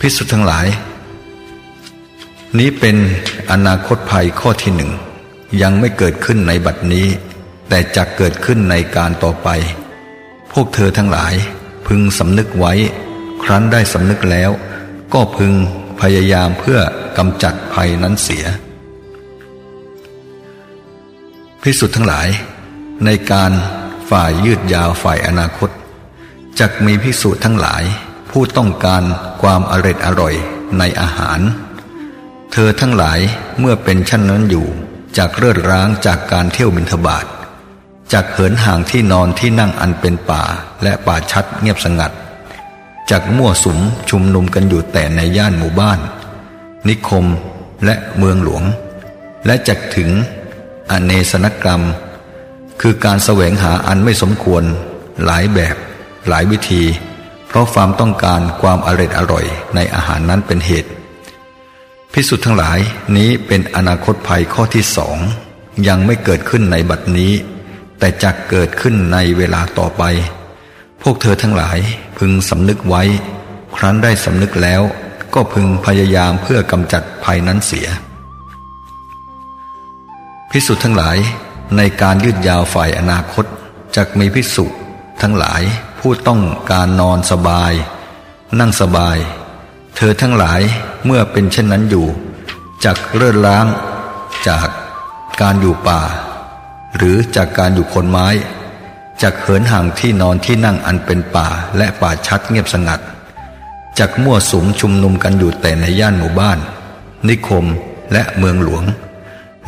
พิสุทธ์ทั้งหลาย นี้เป็นอนาคตภัยข้อที่หนึ่งยังไม่เกิดขึ้นในบัดนี้ แต่จะเกิดขึ้นในการต่อไป พวกเธอทั้งหลายพึงสำนึกไว้ ครั้นได้สำนึกแล้ว ก็พึงพยายามเพื่อกำจัดภัยนั้นเสีย พิสุทธ์ทั้งหลาย ในการฝ่ายยืดยาวฝ่ายอนาคตจักมีพิสุทธ์ทั้งหลาย ผู้ต้องการความอร็ดอร่อยในอาหาร เธอทั้งหลายเมื่อเป็นชั้นนั้นอยู่จากเลือดร้างจากการเที่ยวบินทบาทจากเหินห่างที่นอนที่นั่งอันเป็นป่าและป่าชัดเงียบสงัด จากมั่วสุมชุมนุมกันอยู่แต่ในย่านหมู่บ้าน นิคมและเมืองหลวง และจักถึงอเนสนกรรม คือการแสวงหาอันไม่สมควร หลายแบบ หลายวิธี เพราะความต้องการความอร่อยอร่อยในอาหารนั้นเป็นเหตุ พิสุทธ์ทั้งหลายนี้เป็นอนาคตภัยข้อที่สองยังไม่เกิดขึ้นในบัดนี้ แต่จะเกิดขึ้นในเวลาต่อไป พวกเธอทั้งหลาย พึงสำนึกไว้ ครั้นได้สำนึกแล้วก็พึงพยายามเพื่อกำจัดภัยนั้นเสีย พิสุทธ์ทั้งหลายในการยืดยาวฝ่ายอนาคตจะมีพิสุทั้งหลายผู้ต้องการนอนสบาย นั่งสบาย เธอทั้งหลายเมื่อเป็นเช่นนั้นอยู่จากเลื่อนล้างจากการอยู่ป่า หรือจากการอยู่คนไม้ จากเหินห่างที่นอนที่นั่งอันเป็นป่าและป่าชัดเงียบสงัด จากมั่วสุมชุมนุมกันอยู่แต่ในย่านหมู่บ้าน นิคมและเมืองหลวง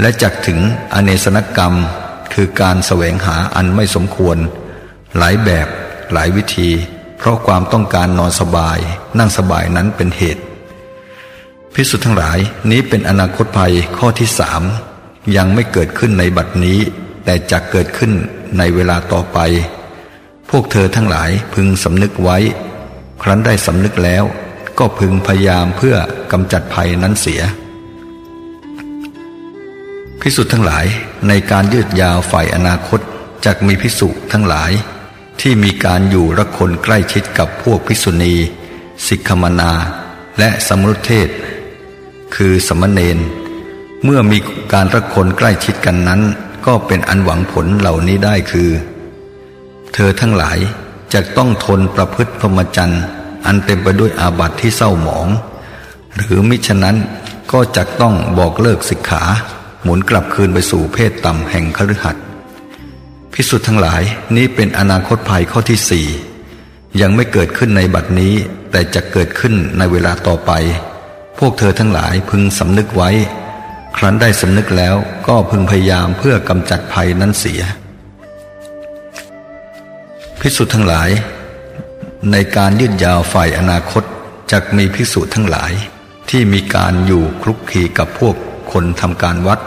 และจักถึงอเนสนกรรม คือการแสวงหาอันไม่สมควร หลายแบบหลายวิธี เพราะความต้องการนอนสบาย นั่งสบายนั้นเป็นเหตุ พิสุทธ์ทั้งหลายนี้เป็นอนาคตภัยข้อที่สามยังไม่เกิดขึ้นในบัดนี้ แต่จะเกิดขึ้นในเวลาต่อไป พวกเธอทั้งหลายพึงสำนึกไว้ ครั้นได้สำนึกแล้ว ก็พึงพยายามเพื่อกำจัดภัยนั้นเสียพิสุทั้งหลายในการยืดยาวฝ่ายอนาคตจะมีพิสุทั้งหลาย ที่มีการอยู่รักคนใกล้ชิดกับพวกพิสุณีสิกขมนา และสมุทเทศ คือสมณเณรเมื่อมีการรักคนใกล้ชิดกันนั้น ก็เป็นอันหวังผลเหล่านี้ได้คือ เธอทั้งหลายจะต้องทนประพฤติพรหมจรรย์อันเต็มไปด้วยอาบัติที่เศร้าหมอง หรือมิฉะนั้นก็จะต้องบอกเลิกสิกขา หมุนกลับคืนไปสู่เพศต่ำแห่งคฤหัสถ์พิสุทธ์ทั้งหลายนี้เป็นอนาคตภัยข้อที่สี่ยังไม่เกิดขึ้นในบัดนี้ แต่จะเกิดขึ้นในเวลาต่อไป พวกเธอทั้งหลายพึงสำนึกไว้ ครั้นได้สำนึกแล้วก็พึงพยายามเพื่อกำจัดภัยนั้นเสียพิสุทธ์ทั้งหลาย ในการยืดยาวฝ่ายอนาคตจะมีพิสุทั้งหลาย ที่มีการอยู่คลุกคลีกับพวกคนทำการวัด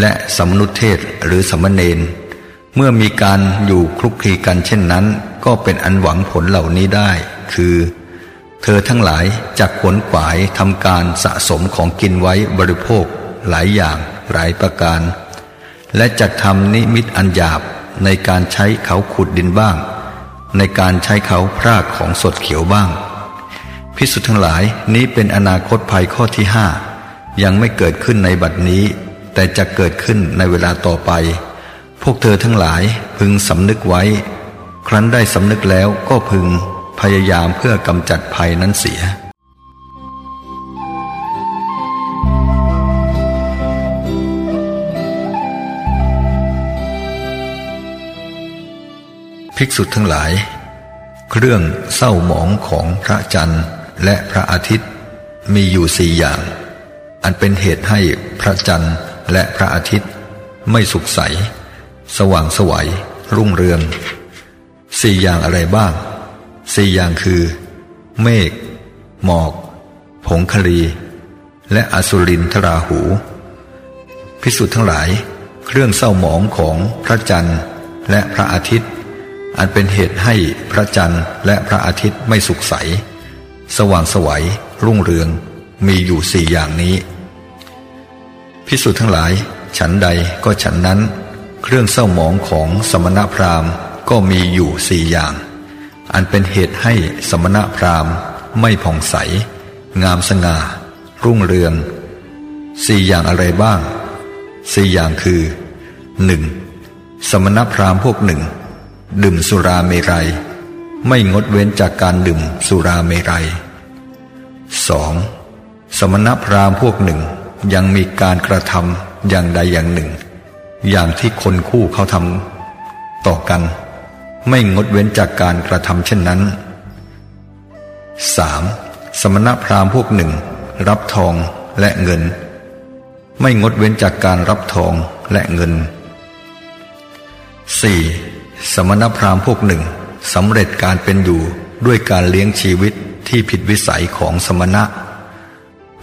และสมนุเทศหรือสมณเณรเมื่อมีการอยู่คลุกคลีกันเช่นนั้น ก็เป็นอันหวังผลเหล่านี้ได้ คือ เธอทั้งหลายจักขวนขวายทำการสะสมของกินไว้บริโภค หลายอย่างหลายประการ และจักทำนิมิตอันหยาบในการใช้เขาขุดดินบ้าง ในการใช้เขาพรากของสดเขียวบ้าง พิสุทธ์ทั้งหลายนี้เป็นอนาคตภัยข้อที่ห้ายังไม่เกิดขึ้นในบัดนี้ แต่จะเกิดขึ้นในเวลาต่อไป พวกเธอทั้งหลายพึงสำนึกไว้ ครั้นได้สำนึกแล้วก็พึงพยายามเพื่อกำจัดภัยนั้นเสีย ภิกษุทั้งหลายเครื่องเศร้าหมองของพระจันทร์และพระอาทิตย์มีอยู่สี่อย่าง อันเป็นเหตุให้พระจันทร์และพระอาทิตย์ไม่สุขใส สว่างสวัย รุ่งเรืองสี่อย่างอะไรบ้างสี่อย่างคือ เมฆหมอก ผงคลี และอสุรินทราหู พิสุทธ์ทั้งหลาย เครื่องเศร้าหมองของพระจันทร์และพระอาทิตย์ อันเป็นเหตุให้พระจันทร์และพระอาทิตย์ไม่สุขใส สว่างสวัย รุ่งเรือง มีอยู่สี่อย่างนี้ พิสุทธ์ทั้งหลาย ฉันใดก็ฉันนั้น เครื่องเศร้าหมองของสมณพราหมณ์ก็มีอยู่สี่อย่าง อันเป็นเหตุให้สมณพราหมณ์ ไม่ผ่องใส งามสง่า รุ่งเรืองสี่อย่างอะไรบ้างสี่อย่างคือหนึ่งสมณพราหมณ์พวกหนึ่ง ดื่มสุราเมรัย ไม่งดเว้นจากการดื่มสุราเมรัยสองสมณพราหมณ์พวกหนึ่งยังมีการกระทำอย่างใดอย่างหนึ่ง อย่างที่คนคู่เขาทำต่อกัน ไม่งดเว้นจากการกระทำเช่นนั้น 3. สมณพราหมณ์พวกหนึ่ง รับทองและเงิน ไม่งดเว้นจากการรับทองและเงิน 4. สมณพราหมณ์พวกหนึ่งสำเร็จการเป็นอยู่ด้วยการเลี้ยงชีวิตที่ผิดวิสัยของสมณะ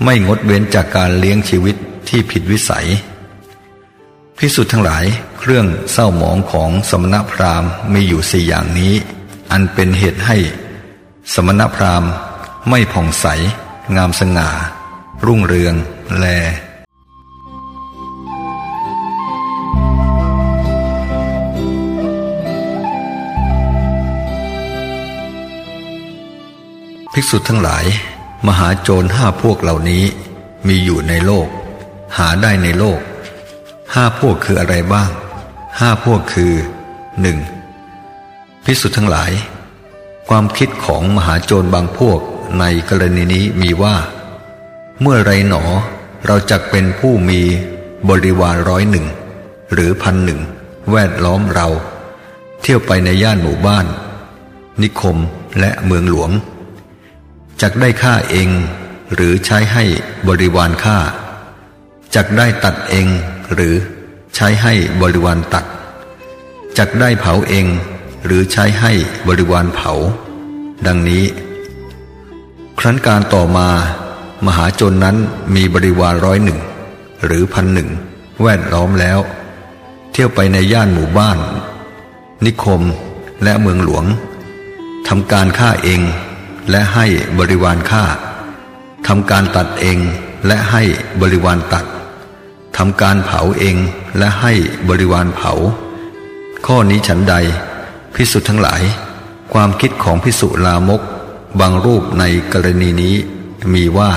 ไม่งดเว้นจากการเลี้ยงชีวิตที่ผิดวิสัย พิสุทธ์ทั้งหลายเครื่องเศร้าหมองของสมณพราหมณ์มีอยู่สี่อย่างนี้ อันเป็นเหตุให้ สมณพราหมณ์ไม่ผ่องใส งามสง่า รุ่งเรือง แล ภิกษุทั้งหลาย มหาโจรห้าพวกเหล่านี้มีอยู่ในโลก หาได้ในโลกห้าพวกคืออะไรบ้างห้าพวกคือหนึ่งภิกษุทั้งหลาย ความคิดของมหาโจรบางพวกในกรณีนี้มีว่า เมื่อไรหนอเราจะเป็นผู้มีบริวารร้อยหนึ่งหรือพันหนึ่งแวดล้อมเรา เที่ยวไปในย่านหมู่บ้าน นิคมและเมืองหลวง จักได้ฆ่าเอง หรือใช้ให้บริวารฆ่าจักได้ตัดเอง หรือใช้ให้บริวารตัดจักได้เผาเอง หรือใช้ให้บริวารเผา ดังนี้ ครั้นการต่อมา มหาจนนั้นมีบริวารร้อยหนึ่งหรือพันหนึ่งแวดล้อมแล้ว เที่ยวไปในย่านหมู่บ้าน นิคมและเมืองหลวงทำการฆ่าเอง และให้บริวารฆ่าทำการตัดเองและให้บริวารตัดทำการเผาเองและให้บริวารเผา ข้อนี้ฉันใดพิสุทั้งหลาย ความคิดของพิสุลามก บางรูปในกรณีนี้มีว่า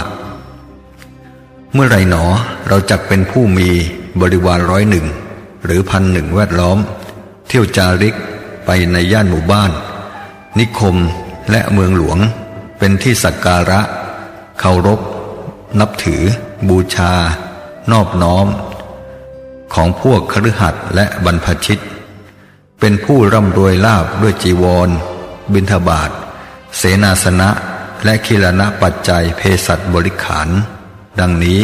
เมื่อไรหนอเราจักเป็นผู้มีบริวารร้อยหนึ่งหรือพันหนึ่งแวดล้อม เที่ยวจาริกไปในย่านหมู่บ้าน นิคมและเมืองหลวง เป็นที่สักการะ เคารพ นับถือ บูชา นอบน้อม ของพวกคฤหัสถ์และบรรพชิต เป็นผู้ร่ำรวยลาบด้วยจีวร บิณฑบาต เสนาสนะ และคิลนะปัจจัยเพศัตบริขาร ดังนี้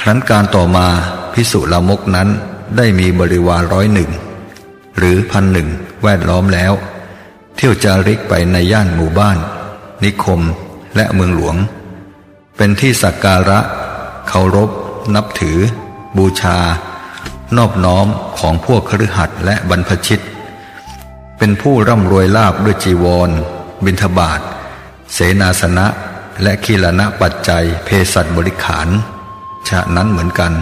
ครั้นการต่อมาพิสุลามกนั้นได้มีบริวารร้อยหนึ่ง หรือพันหนึ่งแวดล้อมแล้ว เที่ยวจาริกไปในย่านหมู่บ้าน นิคม และเมืองหลวง เป็นที่สักการะเคารพ นับถือ บูชา นอบน้อมของพวกคฤหัสถ์และบรรพชิต เป็นผู้ร่ำรวยลาบด้วยจีวร บิณฑบาต เสนาสนะ และคีลนะปัจจัยเพศัตบริขารฉะนั้นเหมือนกัน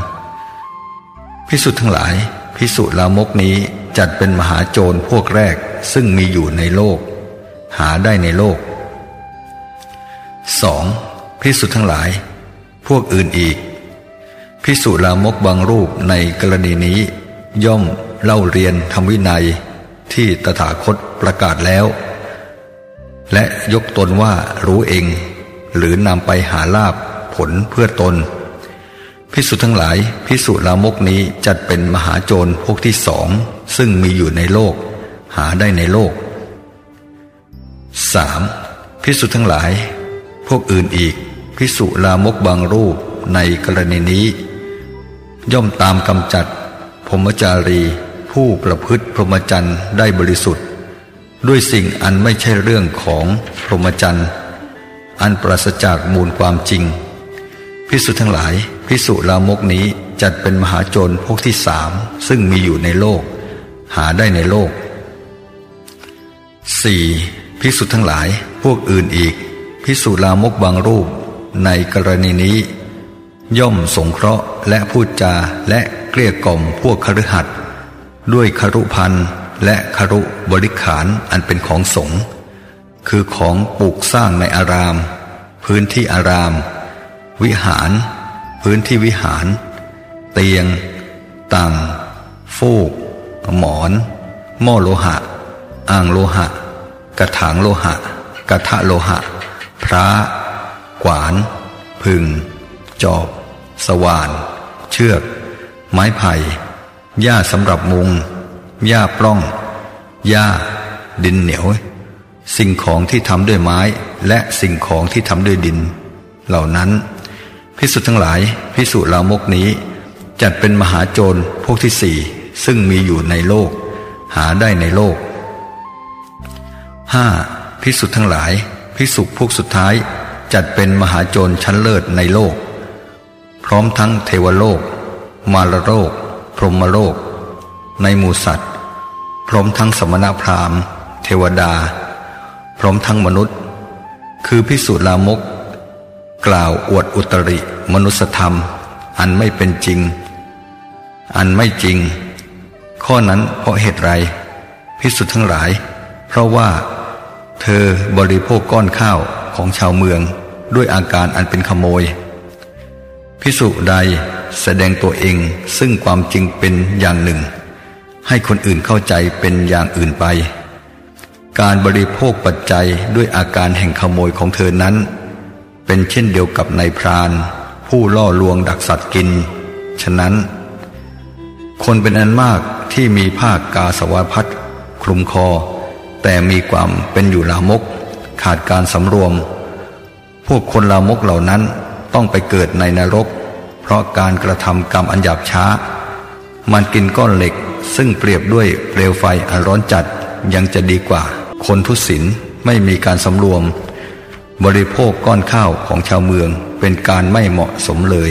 พิสุทธ์ทั้งหลาย พิสุลามกนี้จัดเป็นมหาโจรพวกแรกซึ่งมีอยู่ในโลก หาได้ในโลก สองพิสุทั้งหลาย พวกอื่นอีก พิสุลามกบางรูปในกรณีนี้ ย่อมเล่าเรียนทำวินัยที่ตถาคตประกาศแล้ว และยกตนว่ารู้เอง หรือนำไปหาลาบผลเพื่อตน พิสุทั้งหลาย พิสุลามกนี้จัดเป็นมหาโจรพวกที่สอง ซึ่งมีอยู่ในโลก หาได้ในโลกสามพิสุทั้งหลาย พวกอื่นอีกพิสุลามกบางรูปในกรณีนี้ ย่อมตามกำจัดพรมจารี ผู้ประพฤติพรหมจรรย์ได้บริสุทธิ์ ด้วยสิ่งอันไม่ใช่เรื่องของพรหมจรรย์อันปราศจากมูลความจริงพิสุทั้งหลายพิสุลามกนี้จัดเป็นมหาโจรพวกที่สามซึ่งมีอยู่ในโลก หาได้ในโลก 4. พิสุทั้งหลายพวกอื่นอีก พิสุลามกบางรูป ในกรณีนี้ ย่อมสงเคราะห์และพูดจาและเกลี้ยกล่อมพวกคฤหัสถ์ด้วยคารุพันธ์และคารุบริขารอันเป็นของสงฆ์คือของปลูกสร้างในอาราม พื้นที่อาราม วิหาร พื้นที่วิหาร เตียง ตังฟูก หมอน หม้อโลหะ อ่างโลหะ กระถางโลหะ กระทะโลหะ พระกวาน พึงจอบ สว่าน เชือก ไม้ไผ่หญ้าสำหรับมุงหญ้าปล้องหญ้า ดินเหนียว สิ่งของที่ทำด้วยไม้และสิ่งของที่ทำด้วยดิน เหล่านั้น พิสุทั้งหลายพิสุลามกนี้ จัดเป็นมหาโจรพวกที่สี่ซึ่งมีอยู่ในโลก หาได้ในโลกห้าพิสุทธ์ทั้งหลาย พิสุพวกสุดท้ายจัดเป็นมหาโจรชั้นเลิศในโลก พร้อมทั้งเทวโลก มารโลก พรหมโลก ในหมู่สัตว์ พร้อมทั้งสมณพราหมณ์ เทวดา พร้อมทั้งมนุษย์ คือพิสุลามก กล่าวอวดอุตริ มนุสธรรม อันไม่เป็นจริง อันไม่จริง ข้อนั้นเพราะเหตุไรพิสุทั้งหลาย เพราะว่า เธอบริโภคก้อนข้าวของชาวเมืองด้วยอาการอันเป็นขโมย พิสุใดแสดงตัวเองซึ่งความจริงเป็นอย่างหนึ่ง ให้คนอื่นเข้าใจเป็นอย่างอื่นไป การบริโภคปัจจัยด้วยอาการแห่งขโมยของเธอนั้น เป็นเช่นเดียวกับนายพราน ผู้ล่อลวงดักสัตว์กิน ฉะนั้น คนเป็นอันมากที่มีผ้ากาสวพัดคลุมคอ แต่มีความเป็นอยู่ลามก ขาดการสำรวม พวกคนลามกเหล่านั้นต้องไปเกิดในนรก เพราะการกระทำกรรมอันหยาบช้า มันกินก้อนเหล็กซึ่งเปรียบด้วยเปลวไฟอันร้อนจัดยังจะดีกว่า คนทุศิลไม่มีการสำรวม บริโภคก้อนข้าวของชาวเมืองเป็นการไม่เหมาะสมเลย